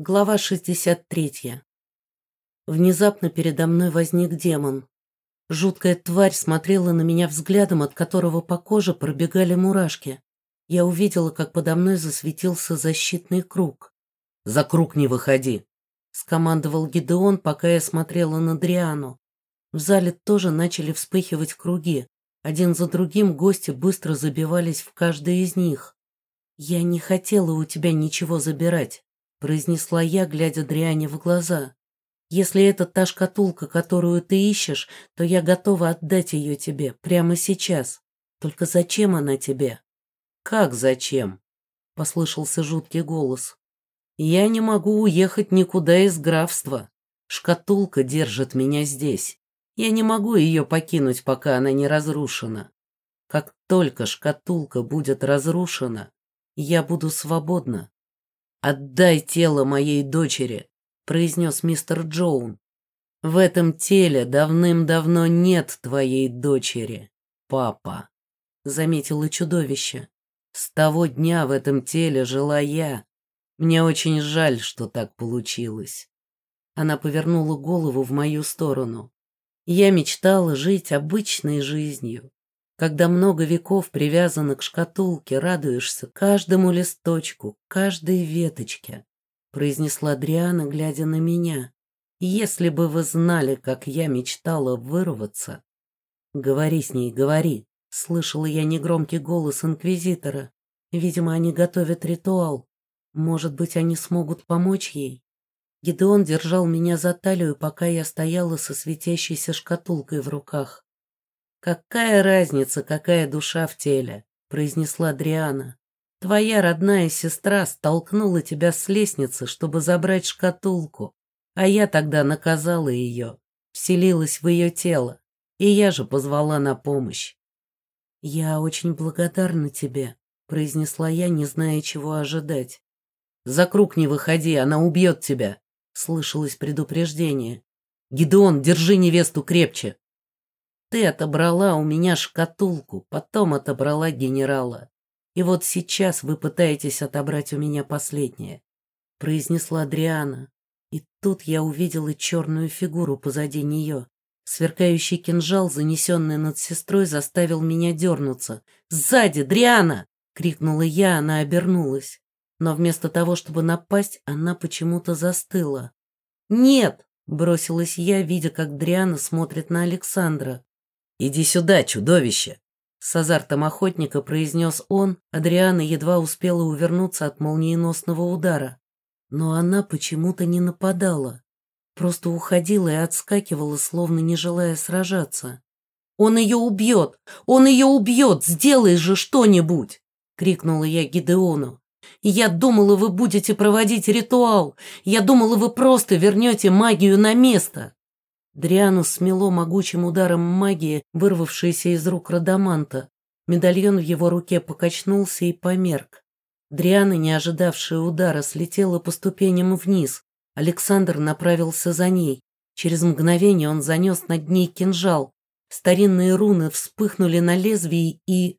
Глава 63. Внезапно передо мной возник демон. Жуткая тварь смотрела на меня взглядом, от которого по коже пробегали мурашки. Я увидела, как подо мной засветился защитный круг. «За круг не выходи!» — скомандовал Гидеон, пока я смотрела на Дриану. В зале тоже начали вспыхивать круги. Один за другим гости быстро забивались в каждый из них. «Я не хотела у тебя ничего забирать», — произнесла я, глядя Дриане в глаза. «Если это та шкатулка, которую ты ищешь, то я готова отдать ее тебе прямо сейчас. Только зачем она тебе?» «Как зачем?» — послышался жуткий голос. «Я не могу уехать никуда из графства. Шкатулка держит меня здесь. Я не могу ее покинуть, пока она не разрушена. Как только шкатулка будет разрушена, я буду свободна. «Отдай тело моей дочери», — произнес мистер Джоун. «В этом теле давным-давно нет твоей дочери, папа», — заметило чудовище. «С того дня в этом теле жила я. Мне очень жаль, что так получилось». Она повернула голову в мою сторону. Я мечтала жить обычной жизнью, когда много веков привязано к шкатулке, радуешься каждому листочку, каждой веточке, произнесла Адриана, глядя на меня. Если бы вы знали, как я мечтала вырваться. Говори с ней, говори, слышала я негромкий голос инквизитора. Видимо, они готовят ритуал. Может быть, они смогут помочь ей? Гидеон держал меня за талию, пока я стояла со светящейся шкатулкой в руках. «Какая разница, какая душа в теле?» — произнесла Дриана. «Твоя родная сестра столкнула тебя с лестницы, чтобы забрать шкатулку, а я тогда наказала ее, вселилась в ее тело, и я же позвала на помощь». «Я очень благодарна тебе», — произнесла я, не зная, чего ожидать. «За круг не выходи, она убьет тебя», — слышалось предупреждение. «Гидеон, держи невесту крепче!» Ты отобрала у меня шкатулку, потом отобрала генерала. И вот сейчас вы пытаетесь отобрать у меня последнее», — произнесла Адриана. И тут я увидела черную фигуру позади нее. Сверкающий кинжал, занесенный над сестрой, заставил меня дернуться. «Сзади, Дриана!» — крикнула я, она обернулась. Но вместо того, чтобы напасть, она почему-то застыла. «Нет!» — бросилась я, видя, как Дриана смотрит на Александра. «Иди сюда, чудовище!» С азартом охотника произнес он, Адриана едва успела увернуться от молниеносного удара. Но она почему-то не нападала, просто уходила и отскакивала, словно не желая сражаться. «Он ее убьет! Он ее убьет! Сделай же что-нибудь!» — крикнула я Гидеону. «Я думала, вы будете проводить ритуал! Я думала, вы просто вернете магию на место!» Дриану смело могучим ударом магии, вырвавшейся из рук Радаманта. Медальон в его руке покачнулся и померк. Дриана, не ожидавшая удара, слетела по ступеням вниз. Александр направился за ней. Через мгновение он занес над ней кинжал. Старинные руны вспыхнули на лезвии и...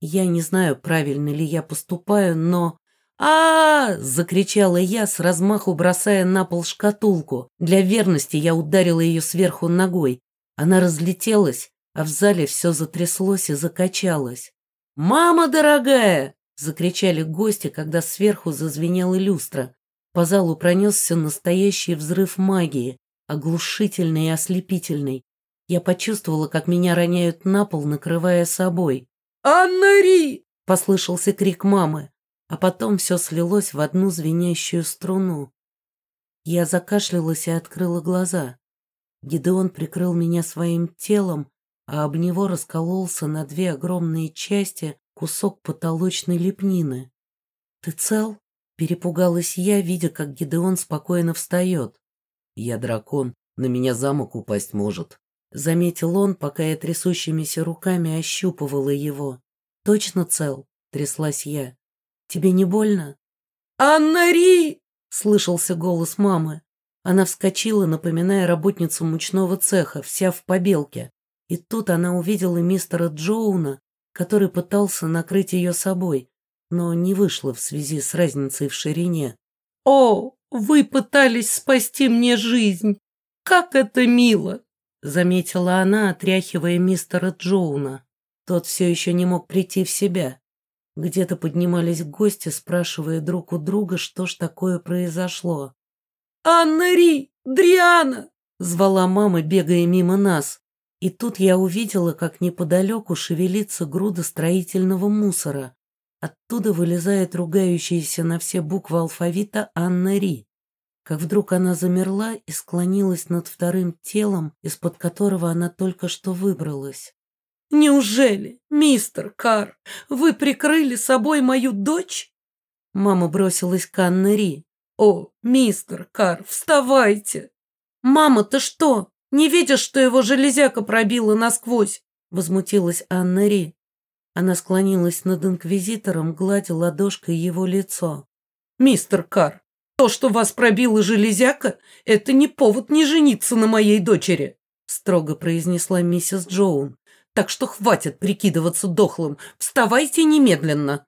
Я не знаю, правильно ли я поступаю, но а, закричала я, с размаху бросая на пол шкатулку. Для верности я ударила ее сверху ногой. Она разлетелась, а в зале все затряслось и закачалось. «Мама дорогая!» — закричали гости, когда сверху зазвенела люстра. По залу пронесся настоящий взрыв магии, оглушительный и ослепительный. Я почувствовала, как меня роняют на пол, накрывая собой. «Анна-Ри!» — послышался крик мамы а потом все слилось в одну звенящую струну. Я закашлялась и открыла глаза. Гидеон прикрыл меня своим телом, а об него раскололся на две огромные части кусок потолочной лепнины. «Ты цел?» — перепугалась я, видя, как Гидеон спокойно встает. «Я дракон, на меня замок упасть может», — заметил он, пока я трясущимися руками ощупывала его. «Точно цел?» — тряслась я. Тебе не больно?» «Анна-Ри!» — слышался голос мамы. Она вскочила, напоминая работницу мучного цеха, вся в побелке. И тут она увидела мистера Джоуна, который пытался накрыть ее собой, но не вышло в связи с разницей в ширине. «О, вы пытались спасти мне жизнь. Как это мило!» Заметила она, отряхивая мистера Джоуна. Тот все еще не мог прийти в себя. Где-то поднимались гости, спрашивая друг у друга, что ж такое произошло. «Анна Ри! Дриана!» — звала мама, бегая мимо нас. И тут я увидела, как неподалеку шевелится груда строительного мусора. Оттуда вылезает ругающаяся на все буквы алфавита Анна Ри. Как вдруг она замерла и склонилась над вторым телом, из-под которого она только что выбралась. «Неужели, мистер Кар, вы прикрыли собой мою дочь?» Мама бросилась к Анне Ри. «О, мистер Кар, вставайте!» «Мама, ты что, не видишь, что его железяка пробила насквозь?» Возмутилась Анна Ри. Она склонилась над инквизитором, гладя ладошкой его лицо. «Мистер Кар, то, что вас пробила железяка, это не повод не жениться на моей дочери», строго произнесла миссис Джоун. Так что хватит прикидываться дохлым. Вставайте немедленно.